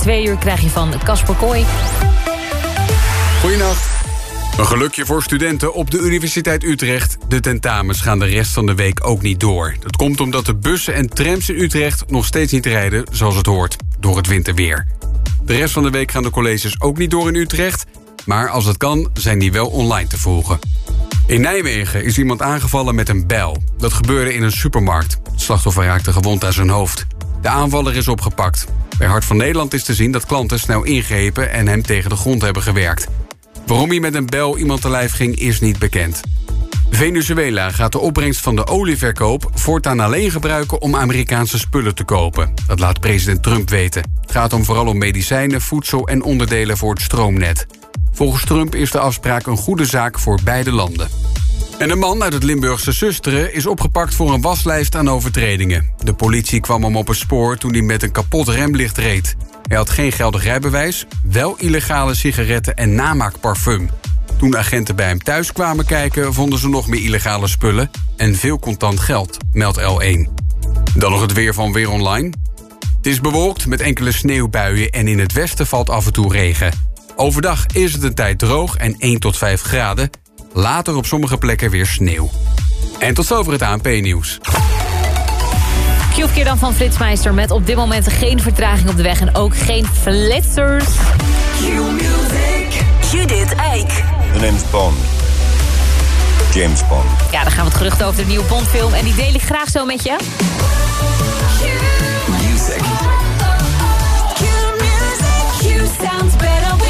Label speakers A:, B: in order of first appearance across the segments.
A: Twee uur krijg je van Casper Kooi.
B: Goedenacht. Een gelukje voor studenten op de Universiteit Utrecht. De tentamens gaan de rest van de week ook niet door. Dat komt omdat de bussen en trams in Utrecht nog steeds niet rijden zoals het hoort, door het winterweer. De rest van de week gaan de colleges ook niet door in Utrecht... maar als het kan, zijn die wel online te volgen. In Nijmegen is iemand aangevallen met een bijl. Dat gebeurde in een supermarkt. Het slachtoffer raakte gewond aan zijn hoofd. De aanvaller is opgepakt. Bij Hart van Nederland is te zien dat klanten snel ingrepen... en hem tegen de grond hebben gewerkt. Waarom hij met een bel iemand te lijf ging, is niet bekend. Venezuela gaat de opbrengst van de olieverkoop voortaan alleen gebruiken om Amerikaanse spullen te kopen. Dat laat president Trump weten. Het gaat om vooral om medicijnen, voedsel en onderdelen voor het stroomnet. Volgens Trump is de afspraak een goede zaak voor beide landen. En een man uit het Limburgse Susteren is opgepakt voor een waslijst aan overtredingen. De politie kwam hem op een spoor toen hij met een kapot remlicht reed. Hij had geen geldig rijbewijs, wel illegale sigaretten en namaakparfum. Toen agenten bij hem thuis kwamen kijken, vonden ze nog meer illegale spullen en veel contant geld, meldt L1. Dan nog het weer van Weer Online. Het is bewolkt met enkele sneeuwbuien en in het westen valt af en toe regen. Overdag is het een tijd droog en 1 tot 5 graden. Later op sommige plekken weer sneeuw. En tot zover het ANP-nieuws.
A: Q-keer dan van Flitsmeister met op dit moment geen vertraging op de weg... en ook geen flitsers.
C: Q-music.
D: Judith Eik.
E: Name's Bond. James Bond.
A: Ja, dan gaan we het gerucht over de nieuwe Bondfilm... en die deel ik graag zo met je.
C: Music. Q sounds better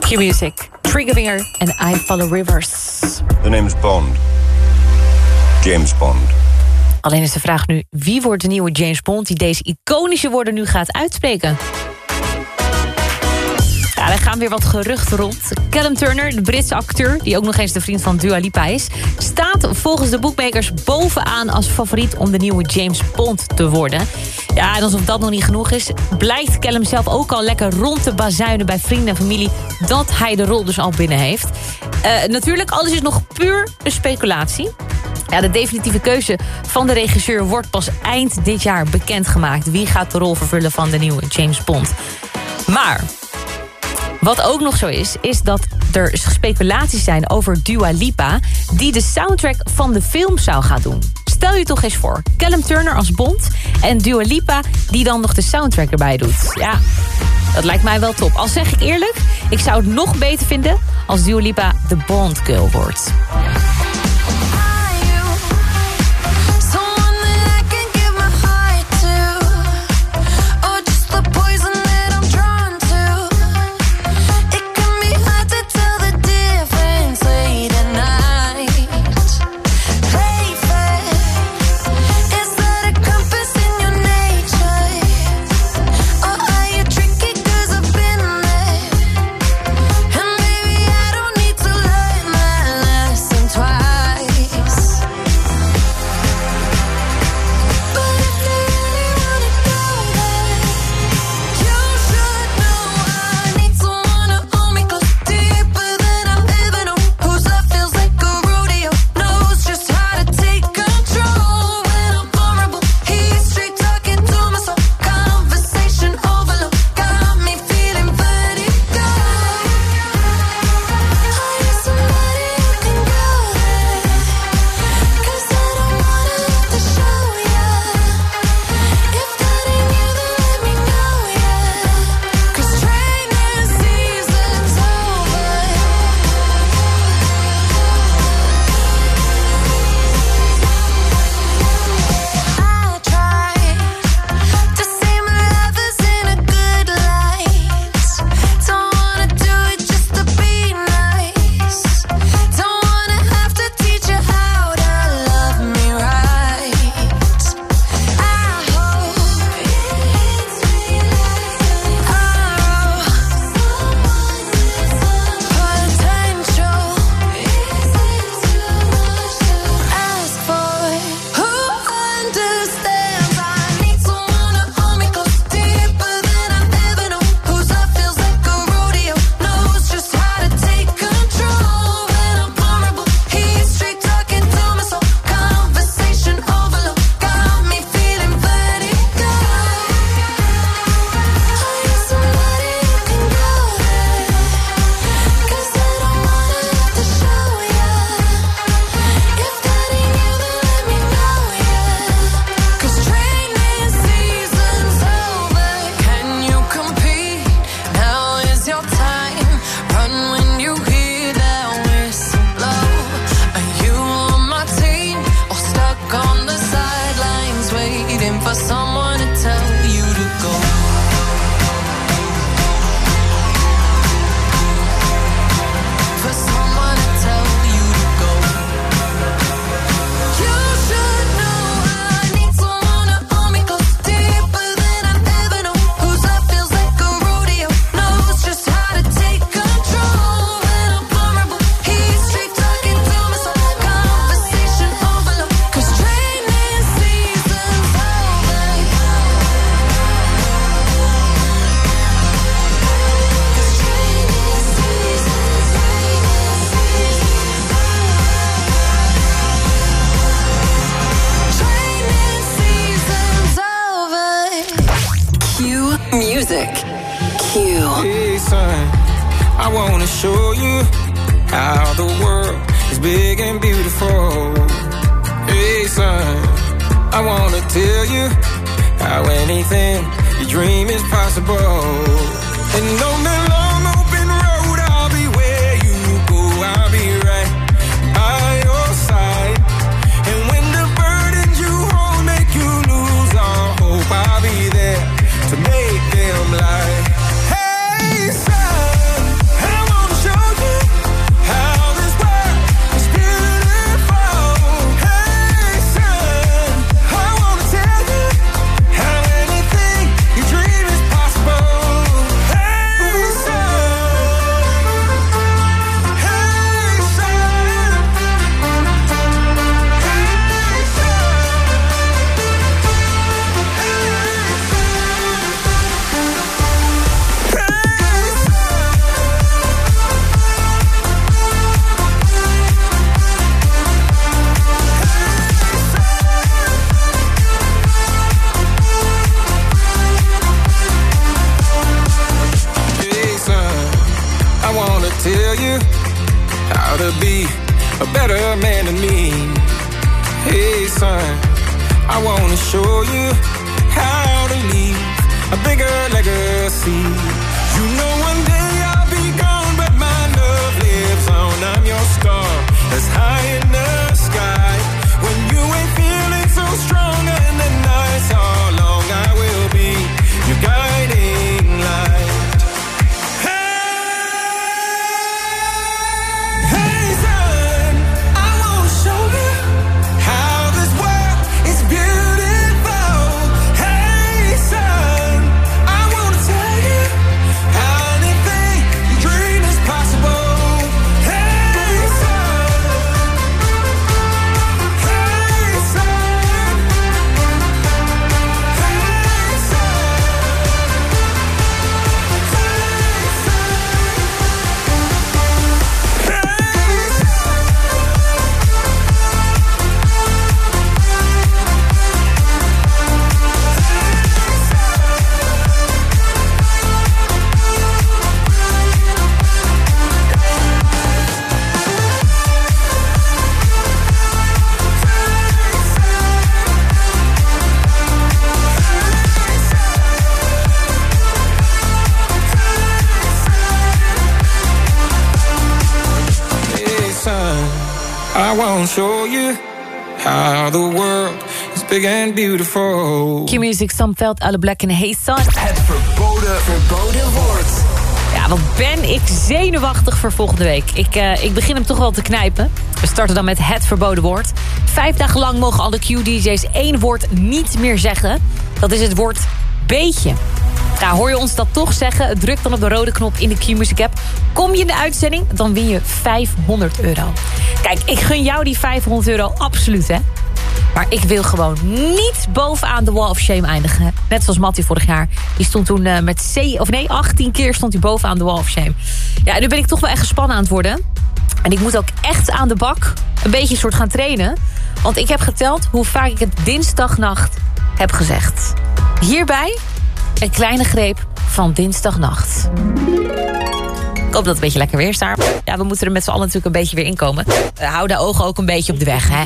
A: Q-Music, Triggerfinger en I Follow Rivers.
E: The name's Bond. James Bond.
A: Alleen is de vraag nu, wie wordt de nieuwe James Bond... die deze iconische woorden nu gaat uitspreken? Ja, er gaan weer wat geruchten rond. Callum Turner, de Britse acteur... die ook nog eens de vriend van Dua Lipa is... staat volgens de boekmakers bovenaan als favoriet... om de nieuwe James Bond te worden. Ja, en alsof dat nog niet genoeg is... blijkt Callum zelf ook al lekker rond te bazuinen... bij vrienden en familie dat hij de rol dus al binnen heeft. Eh, natuurlijk, alles is nog puur een speculatie. Ja, de definitieve keuze van de regisseur wordt pas eind dit jaar bekendgemaakt. Wie gaat de rol vervullen van de nieuwe James Bond? Maar wat ook nog zo is, is dat er speculaties zijn over Dua Lipa... die de soundtrack van de film zou gaan doen. Stel je toch eens voor, Callum Turner als Bond... en Dua Lipa die dan nog de soundtrack erbij doet. Ja, dat lijkt mij wel top. Al zeg ik eerlijk, ik zou het nog beter vinden... als Dua Lipa de Bond girl wordt.
F: I
D: won't show you how the world is big and beautiful.
A: Q-Music, Sam Veld, Alle Black en Hey Son.
G: Het verboden, verboden woord.
A: Ja, wat ben ik zenuwachtig voor volgende week. Ik, eh, ik begin hem toch wel te knijpen. We starten dan met het verboden woord. Vijf dagen lang mogen alle Q-DJ's één woord niet meer zeggen. Dat is het woord beetje. Nou, hoor je ons dat toch zeggen? Druk dan op de rode knop in de Q-Music app. Kom je in de uitzending, dan win je 500 euro. Kijk, ik gun jou die 500 euro absoluut, hè. Maar ik wil gewoon niet bovenaan de wall of shame eindigen. Net zoals Mattie vorig jaar. Die stond toen eh, met C, of nee, 18 keer stond hij bovenaan de wall of shame. Ja, en nu ben ik toch wel echt gespannen aan het worden. En ik moet ook echt aan de bak een beetje soort gaan trainen. Want ik heb geteld hoe vaak ik het dinsdagnacht heb gezegd. Hierbij een kleine greep van dinsdagnacht. Ik hoop dat het een beetje lekker weer staat. Ja, we moeten er met z'n allen natuurlijk een beetje weer inkomen. Uh, hou de ogen ook een beetje op de weg, hè.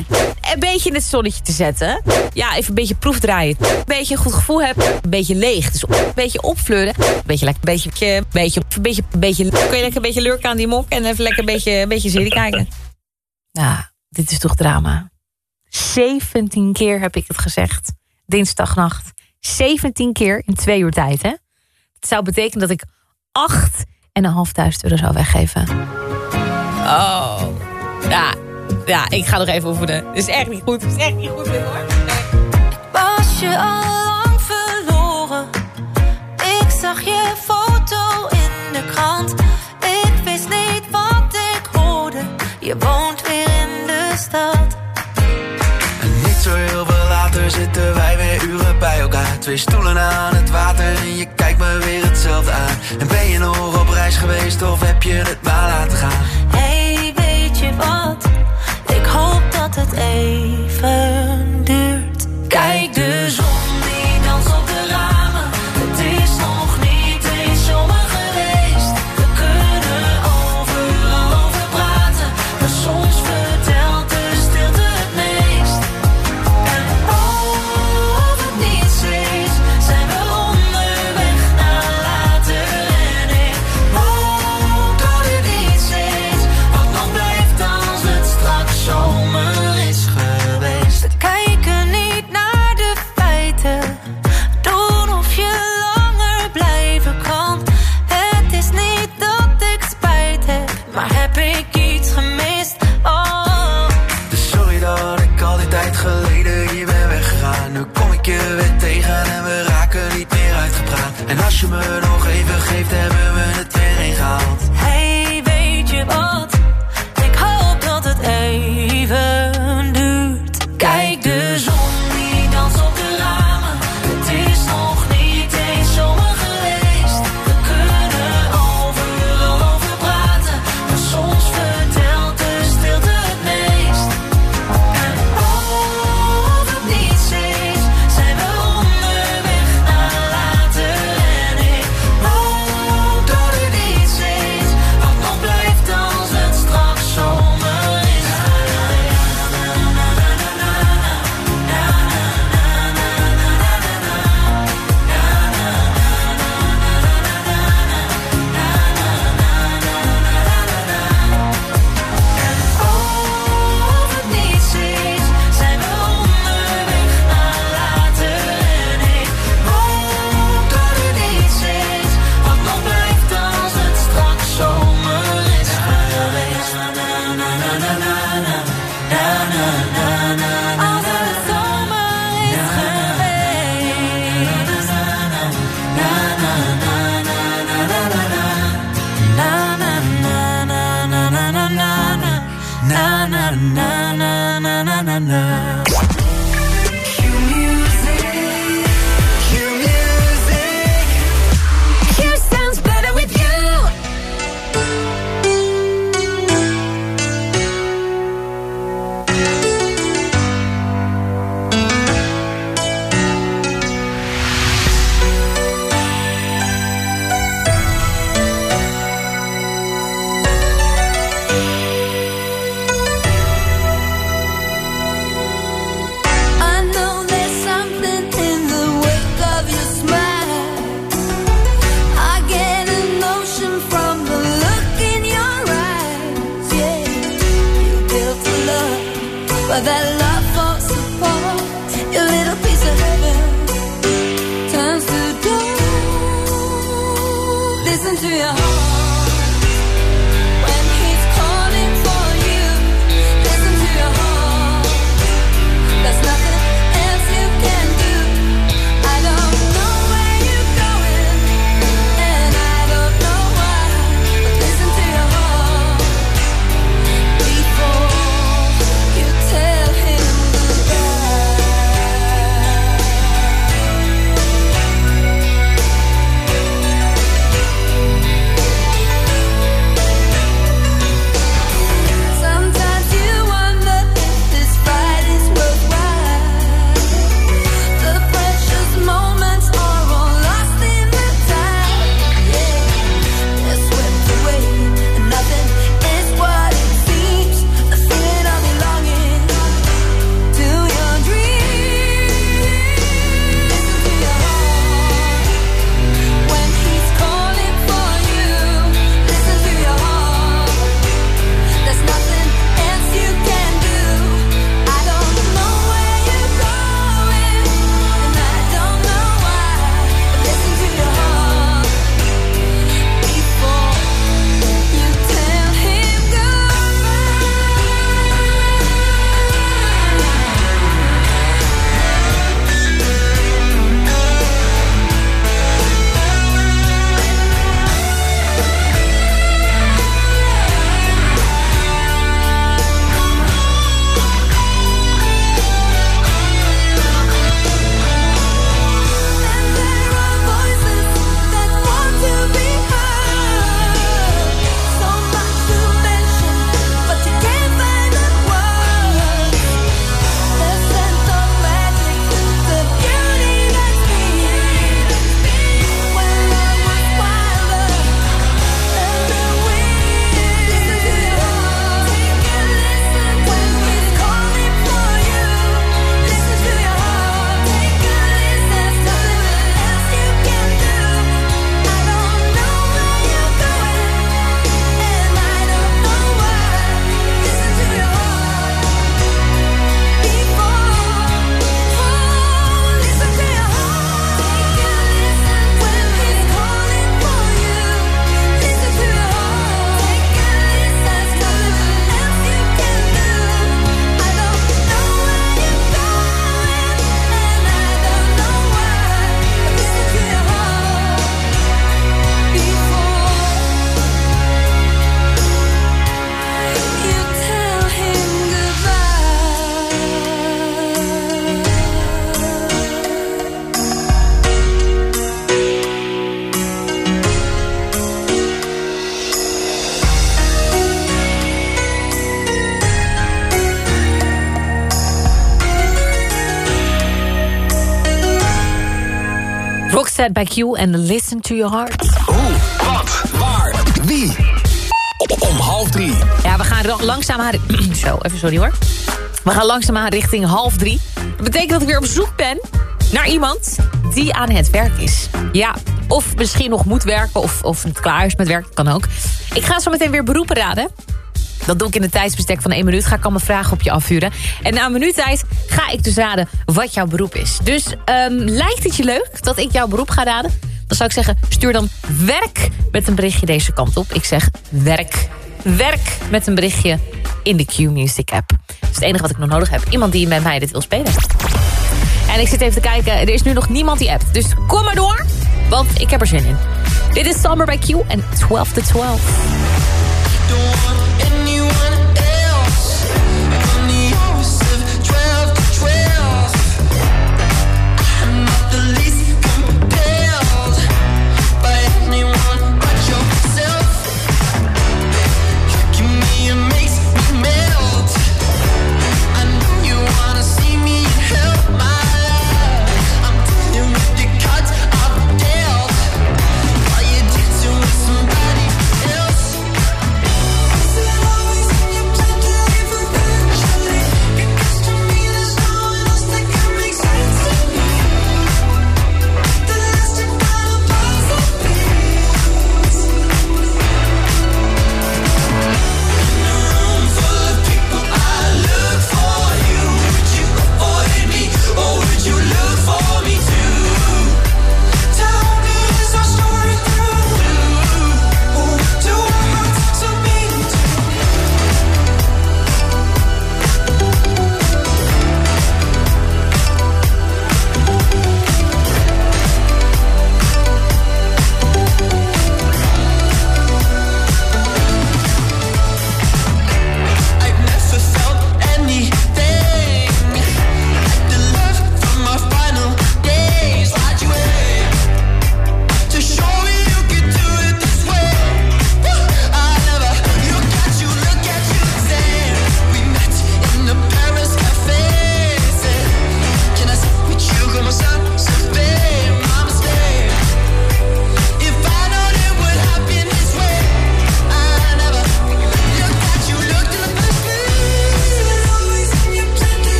A: Een beetje in het zonnetje te zetten. Ja, even een beetje proefdraaien. Een beetje een goed gevoel hebben. Een beetje leeg. Dus een beetje opfleuren. Een beetje lekker, een beetje, een beetje, een beetje, een beetje... Kun je lekker een beetje lurken aan die mok en even lekker een beetje, een beetje serie kijken. Nou, dit is toch drama. 17 keer heb ik het gezegd. Dinsdagnacht. 17 keer in twee uur tijd, hè. Het zou betekenen dat ik acht en een half duizend euro zou weggeven. Oh, ja, ja, ik ga nog even oefenen. Het is echt niet goed, het is echt niet goed hoor.
F: Was je al lang verloren? Ik zag je foto in de krant. Ik wist niet wat ik hoorde. Je woont weer in de stad.
H: En niet zo heel veel zitten wij weer uren bij elkaar. Twee stoelen aan het water en je
I: Roxette by Q en Listen to Your Heart.
G: Hoe, wat, waar, wie? Om half drie.
I: Ja, we gaan ra- langzaamaan... Zo, even sorry hoor. We gaan langzaamaan richting half drie. Dat betekent dat ik weer op zoek ben naar iemand die aan het werk is. Ja, of misschien nog moet werken of, of het klaar is met werk, kan ook. Ik ga zo meteen weer beroepen raden. Dat doe ik in een tijdsbestek van één minuut. Ga ik al mijn vragen op je afvuren. En na een minuut tijd ga ik dus raden wat jouw beroep is. Dus ehm, lijkt het je leuk dat ik jouw beroep ga raden? Dan zou ik zeggen, stuur dan werk met een berichtje deze kant op. Ik zeg werk. Werk met een berichtje in de Q-Music app. Dat is het enige wat ik nog nodig heb. Iemand die met mij dit wil spelen. En ik zit even te kijken, er is nu nog niemand die appt. Dus kom maar door, want ik heb er zin in. Dit is Summer by Q en 12 to 12.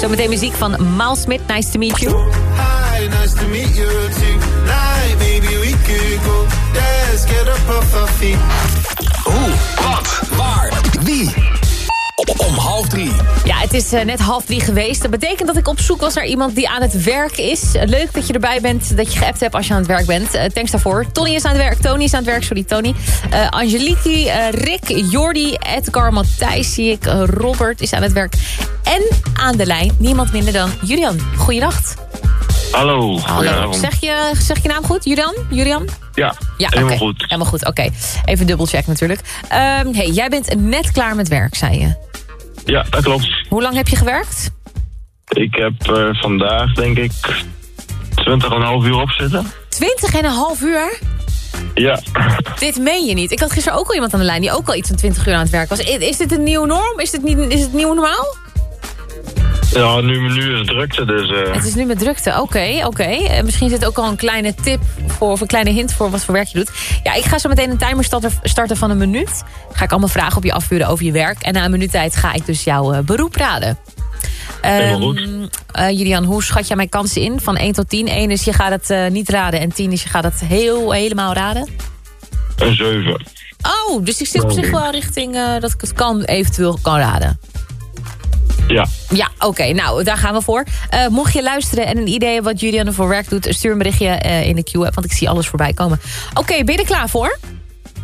A: Zometeen muziek van Miles Smith. Nice to meet you.
J: Hi, nice to meet you tonight. Maybe we could go dance, get up off our feet.
G: Hoe, wat, waar, wie? Om half drie.
A: Ja, het is eh, net half drie geweest. Dat betekent dat ik op zoek was naar iemand die aan het werk is. Eh, Leuk dat je erbij bent, dat je geappt hebt als je aan het werk bent. Eh, thanks daarvoor. Tony is aan het werk, Tony is aan het werk, sorry Tony. Eh Angelique, eh, Rick, Jordi, Edgar, Matthijs zie ik. Robert is aan het werk. En aan de lijn, niemand minder dan Julian. Goeiedag.
K: Hallo,
A: Hallo. Zeg je, zeg je naam goed, Julian? Julian?
K: Ja,
A: Ja,
K: helemaal goed.
A: Helemaal goed, oké. Even dubbelcheck natuurlijk. Ehm, hey, jij bent net klaar met werk, zei je.
K: Ja, dat klopt.
A: Hoe lang heb je gewerkt?
K: Ik heb eh, vandaag, denk ik, 20,5 uur op zitten.
A: 20 en een half uur?
K: Ja,
A: Dit meen je niet. Ik had gisteren ook al iemand aan de lijn die ook al iets van 20 uur aan het werk was. Is dit een nieuwe norm? Is dit, niet, is het nieuwe normaal?
K: Ja nu, nu is het drukte, dus... eh,
A: Het is nu met drukte. Oké, oké. Eh, Misschien zit ook al een kleine tip voor, of een kleine hint voor wat voor werk je doet. Ja, ik ga zo meteen een timer starten, van een minuut. Ga ik allemaal vragen op je afvuren over je werk. En na een minuut tijd ga ik dus jouw eh, beroep raden.
K: Goed.
A: eh, Julian, hoe schat jij mijn kansen in? Van 1 tot 10. 1 is je gaat het niet raden en 10 is je gaat het heel helemaal raden.
K: een 7.
A: Oh, dus ik zit op zich wel richting dat ik het kan, eventueel kan raden.
K: Ja,
A: Ja, oké. nou, daar gaan we voor. Eh, mocht je luisteren en een idee hebben wat Julian voor werk doet... stuur een berichtje eh, in de Q-app, want ik zie alles voorbij komen. Oké, ben je er klaar voor?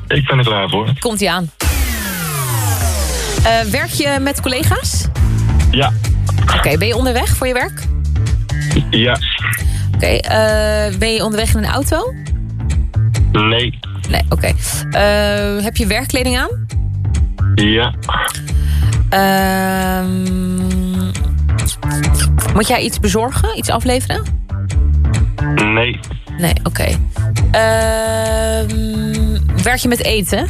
K: ik ben er klaar voor.
A: Komt-ie aan. Eh, werk je met collega's?
K: Ja,
A: Oké, ben je onderweg voor je werk?
K: ja,
A: Oké, ben je onderweg in een auto?
K: nee,
A: Nee, oké. Heb je werkkleding aan?
K: ja,
A: Ehm, moet jij iets bezorgen? Iets afleveren?
K: nee,
A: Nee, oké. Ehm, werk je met eten?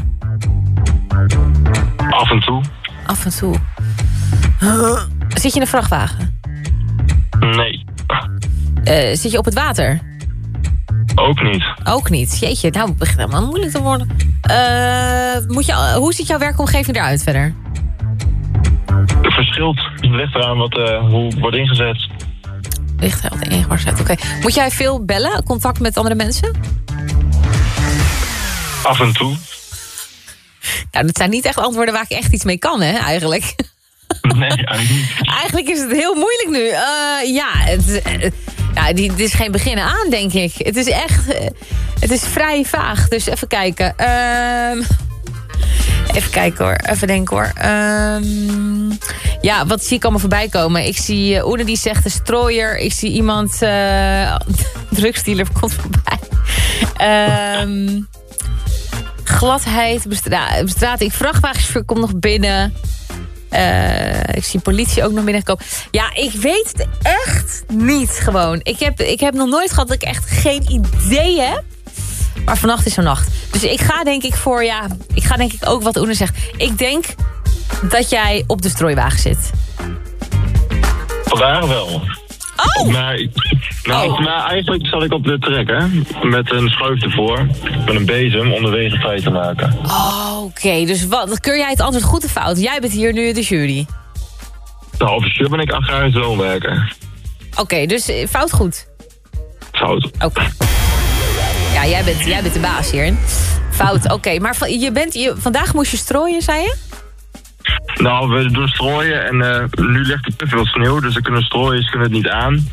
K: af en toe,
A: Af en toe. Zit je in een vrachtwagen?
K: nee,
A: Eh, zit je op het water?
K: ook niet.
A: Ook niet. Jeetje, nou het begint helemaal moeilijk te worden. Eh, moet je, hoe ziet jouw werkomgeving eruit verder?
K: Het verschilt. Het ligt eraan wat, eh, hoe wordt ingezet.
A: Ligt er ingewars uit. Oké. Moet jij veel bellen? Contact met andere mensen?
K: Af en toe,
A: Nou, dat zijn niet echt antwoorden waar ik echt iets mee kan, hè, eigenlijk.
K: nee, eigenlijk niet.
A: Eigenlijk is het heel moeilijk nu. Eh, ja, het, eh, nou, die, dit is geen beginnen aan, denk ik. Het is echt... het is vrij vaag, dus even kijken. Ehm, even kijken hoor, even denken hoor. Ehm, ja, wat zie ik allemaal voorbij komen? Ik zie uh, Oene die zegt de strooier. Ik zie iemand... eh drugsdealer komt voorbij. Ehm gladheid, bestra bestrating, vrachtwagenchauffeur komt nog binnen. Eh, ik zie politie ook nog binnenkomen. Ja, ik weet het echt niet gewoon. Ik heb, ik heb nog nooit gehad dat ik echt geen idee heb. Maar vannacht is zo'n nacht. Dus ik ga denk ik voor, ja, ik ga denk ik ook wat Oene zegt. Ik denk dat jij op de strooiwagen zit.
K: Vandaag wel.
A: Oh!
K: Maar, nou, maar eigenlijk zat ik op de trek, hè. Met een schuif ervoor. Met een bezem om de wegen vrij te maken.
A: Oh, Oké, dus wat, keur jij het antwoord goed of fout? Jij bent hier nu de jury.
K: Nou, officieel ben ik agrarisch loonwerker.
A: Oké, dus eh, fout goed.
K: Fout.
A: Oké. Ja, jij bent, jij bent de baas hier. Fout, oké. Maar je bent, je, vandaag moest je strooien, zei je?
K: Nou, we doen strooien en eh, nu ligt er te veel sneeuw, dus we kunnen strooien, kunnen het niet aan.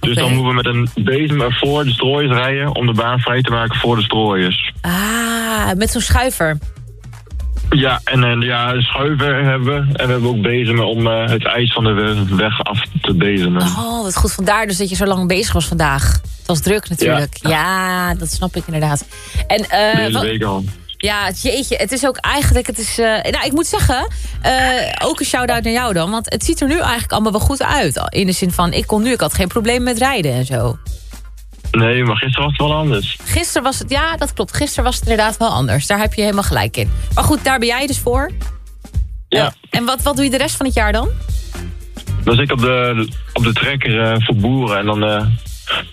K: Dus dan moeten we met een bezem ervoor de strooiers rijden om de baan vrij te maken voor de strooiers.
A: Ah, met zo'n schuiver.
K: Ja, en eh, ja, schuiven hebben we. En we hebben ook bezemen om eh, het ijs van de we- weg af te bezemen.
A: Oh, wat goed. Vandaar dus dat je zo lang bezig was vandaag. Het was druk natuurlijk. Ja, dat snap ik inderdaad. En,
K: de hele
A: wat-
K: week al.
A: ja, jeetje, het is ook eigenlijk... Het is, eh, nou, ik moet zeggen, ook een shout-out naar jou dan. Want het ziet er nu eigenlijk allemaal wel goed uit. In de zin van, ik kon nu, ik had geen probleem met rijden en zo.
K: Nee, maar gisteren was het wel anders.
A: Gisteren was het, ja, dat klopt. Gisteren was het inderdaad wel anders. Daar heb je helemaal gelijk in. Maar goed, daar ben jij dus voor.
K: Ja.
A: En wat, wat doe je de rest van het jaar dan?
K: Dan zit ik op de, op de trekker eh, voor boeren. En dan, eh,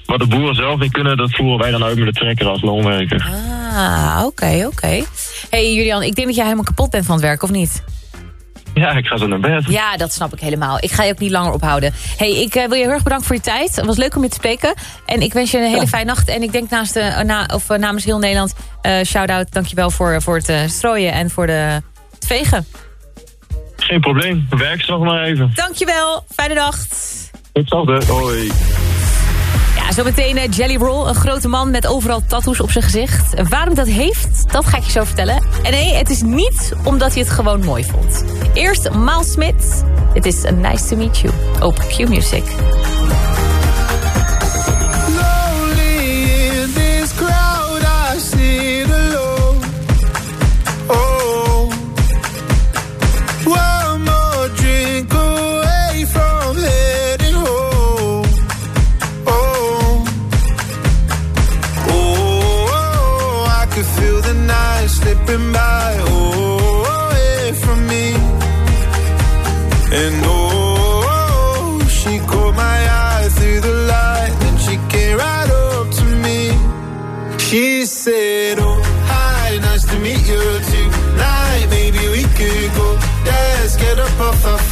K: wat de boeren zelf niet kunnen, dat voeren wij dan uit met de trekker als loonwerker.
A: Ah, oké, oké. hey, Julian, ik denk dat jij helemaal kapot bent van het werk, of niet?
K: Ja, ik ga zo naar bed.
A: Ja, dat snap ik helemaal. Ik ga je ook niet langer ophouden. hey, ik eh, wil je heel erg bedanken voor je tijd. Het was leuk om je te spreken. En ik wens je een hele fijne nacht. En ik denk naast de, eh, na, of, eh, namens heel Nederland... eh shout-out, dankjewel voor, voor het strooien en voor de, het vegen.
K: Geen probleem. Werk ze nog maar even.
A: Dankjewel, fijne nacht.
K: Hetzelfde. Hoi.
A: Zometeen eh, Jelly Roll, een grote man met overal tattoos op zijn gezicht. Waarom dat heeft, dat ga ik je zo vertellen. En nee, het is niet omdat hij het gewoon mooi vond. Eerst Miles Smith. Het is Nice to Meet You op Q-Music.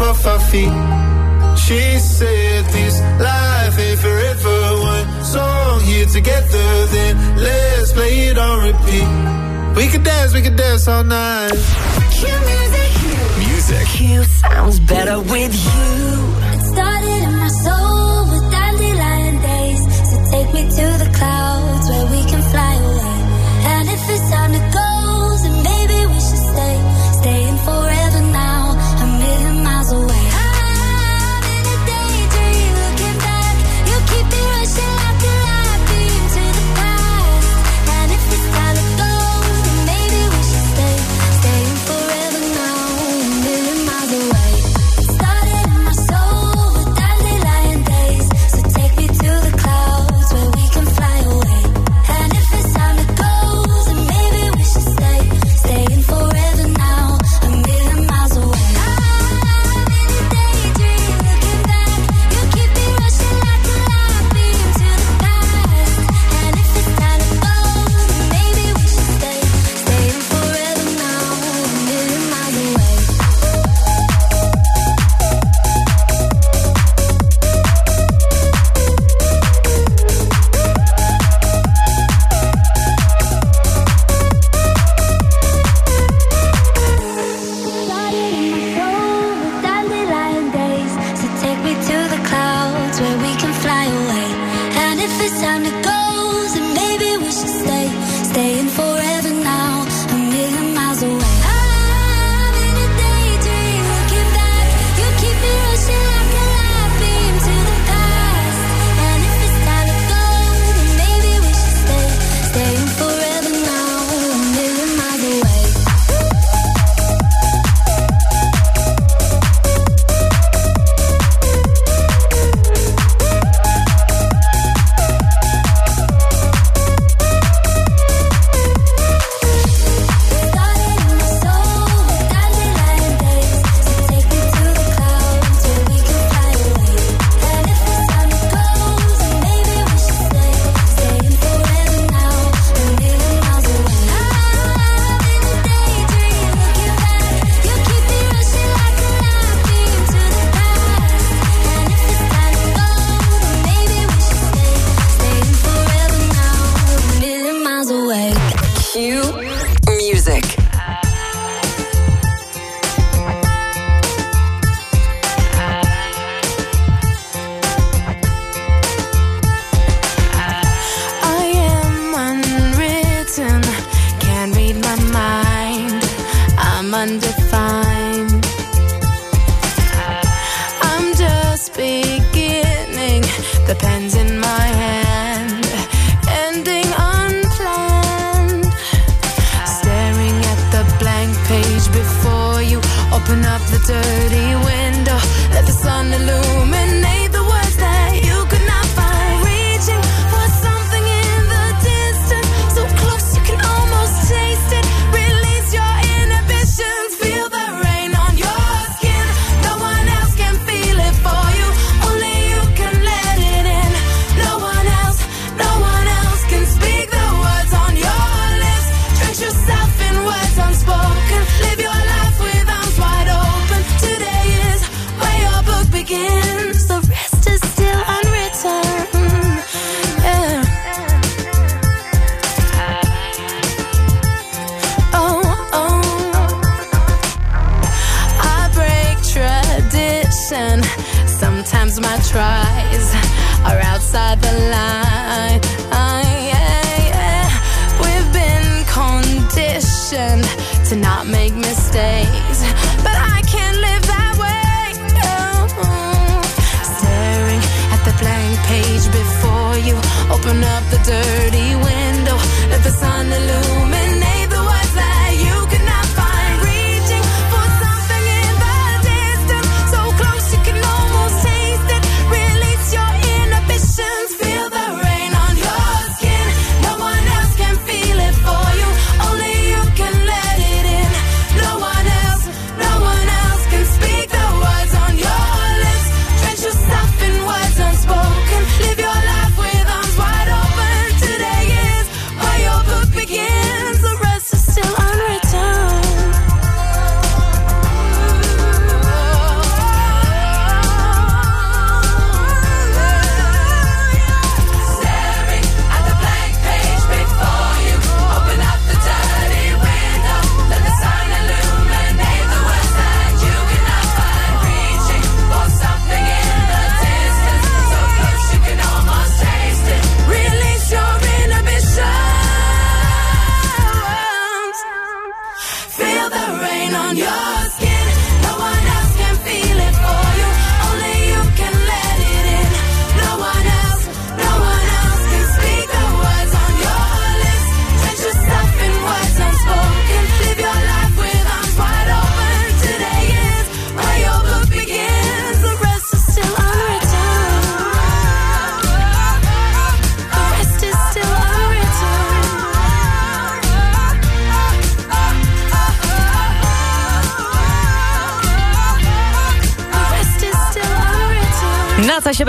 J: up off her feet. She said this life ain't forever. One song here together, then let's play it on repeat. We could dance, we could dance all night.
L: Cue music,
C: Q. Music. Q sounds better with you.
F: It started in my soul with dandelion days. So take me to the clouds where we can fly away. And if it's time to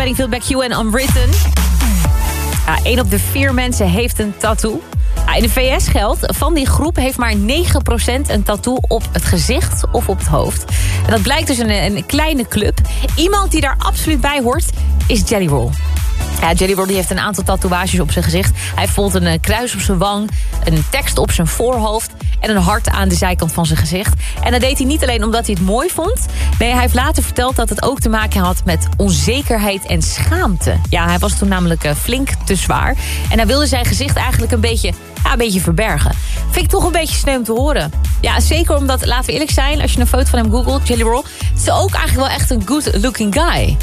A: Sasha Bedingfield, Back You en Unwritten. Ja, één op de vier mensen heeft een tattoo. Ja, in de VS geldt, van die groep heeft maar 9% een tattoo op het gezicht of op het hoofd. En dat blijkt dus een, een kleine club. Iemand die daar absoluut bij hoort, is Jelly Roll. Ja, Jelly Roll die heeft een aantal tatoeages op zijn gezicht. Hij bijvoorbeeld een eh, kruis op zijn wang, een tekst op zijn voorhoofd... en een hart aan de zijkant van zijn gezicht. En dat deed hij niet alleen omdat hij het mooi vond. Nee, hij heeft later verteld dat het ook te maken had met onzekerheid en schaamte. Ja, hij was toen namelijk eh, flink te zwaar. En hij wilde zijn gezicht eigenlijk een beetje, ja, een beetje verbergen. Vind ik toch een beetje sneu om te horen. Ja, zeker omdat, laten we eerlijk zijn... als je een foto van hem googelt, Jelly Roll... is ook eigenlijk wel echt een good-looking guy.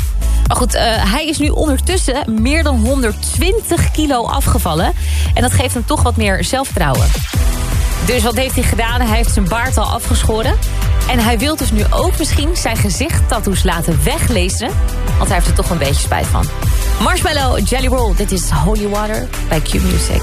A: Maar goed, eh, hij is nu ondertussen meer dan 120 kilo afgevallen. En dat geeft hem toch wat meer zelfvertrouwen. Dus wat heeft hij gedaan? Hij heeft zijn baard al afgeschoren. En hij wil dus nu ook misschien zijn gezicht-tattoos laten weglezen. Want hij heeft er toch een beetje spijt van. Marshmallow, Jelly Roll, dit is Holy Water bij Q Music.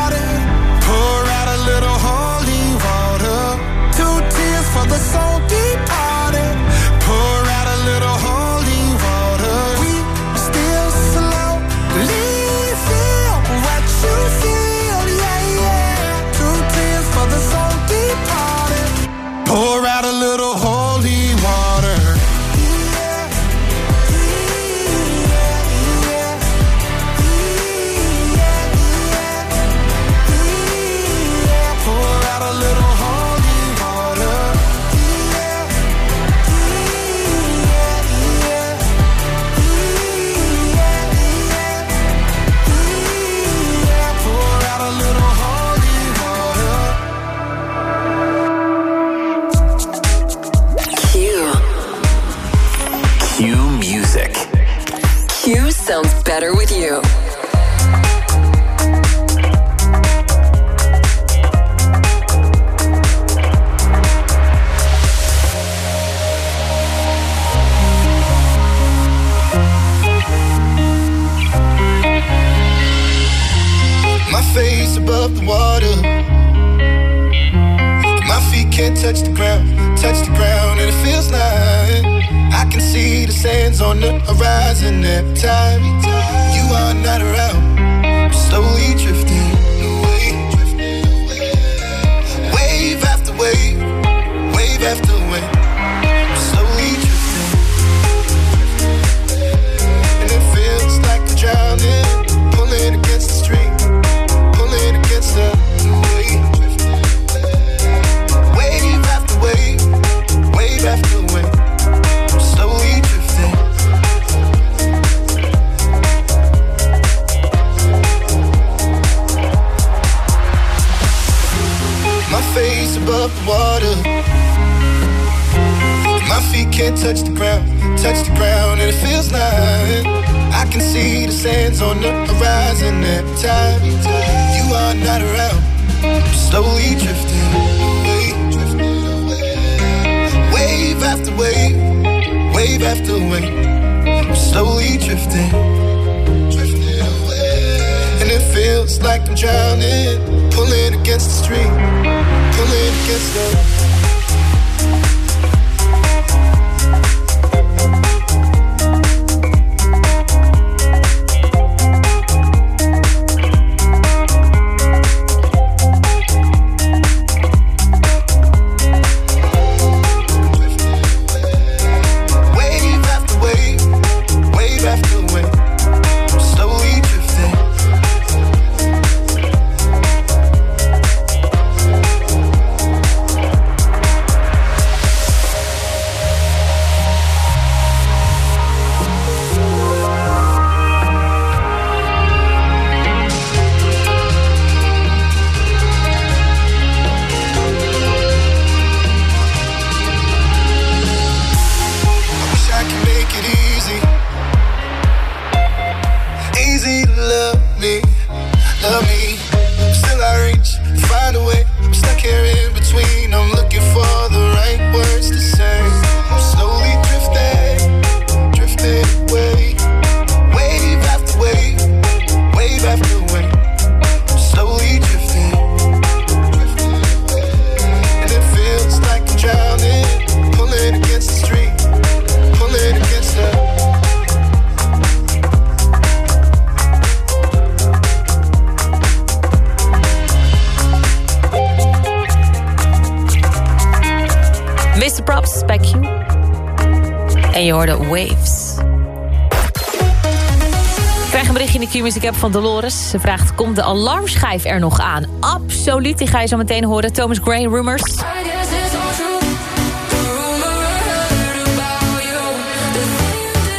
C: van Dolores. Ze vraagt, komt de alarmschijf er nog aan? Absoluut, die ga je zo meteen horen. Thomas Gray, Rumors.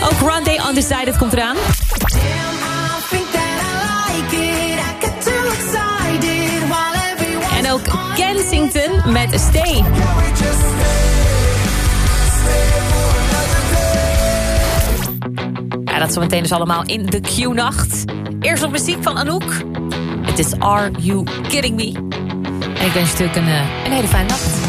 C: Ook on Undecided komt eraan. En ook Kensington met Stay. Ja, dat zometeen dus allemaal in de Q-nacht. Eerst op muziek van Anouk. Het is Are You Kidding Me? En ik wens je natuurlijk een, eh, een hele fijne nacht.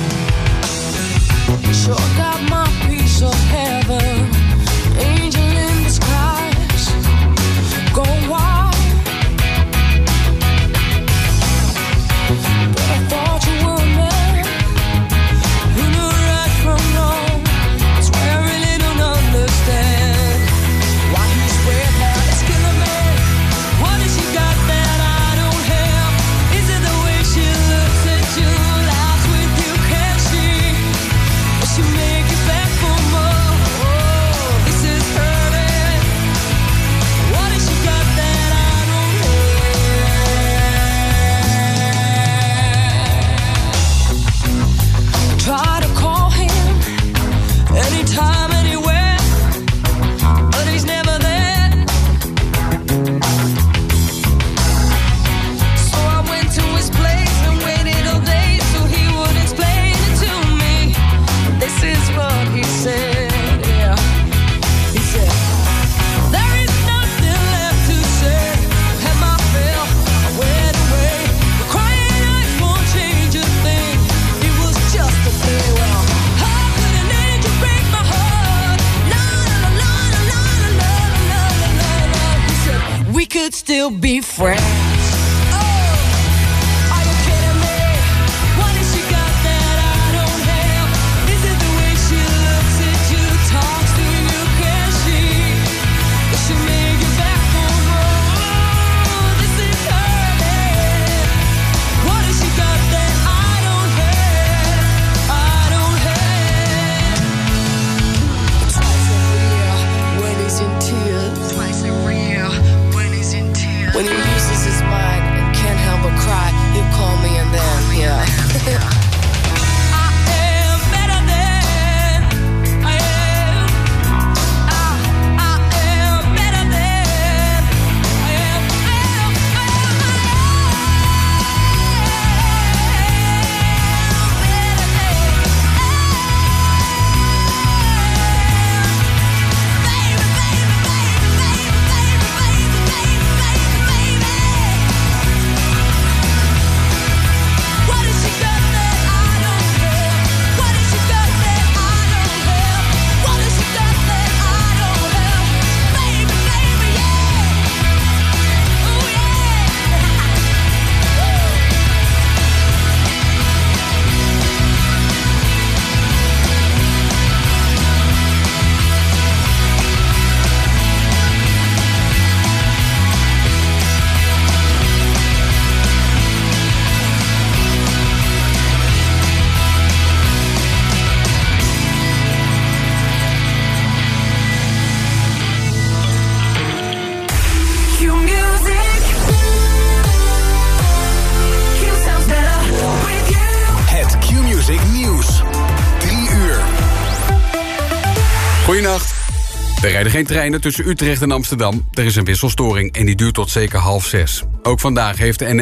B: Geen treinen tussen Utrecht en Amsterdam. Er is een wisselstoring en die duurt tot zeker half zes. Ook vandaag heeft de NS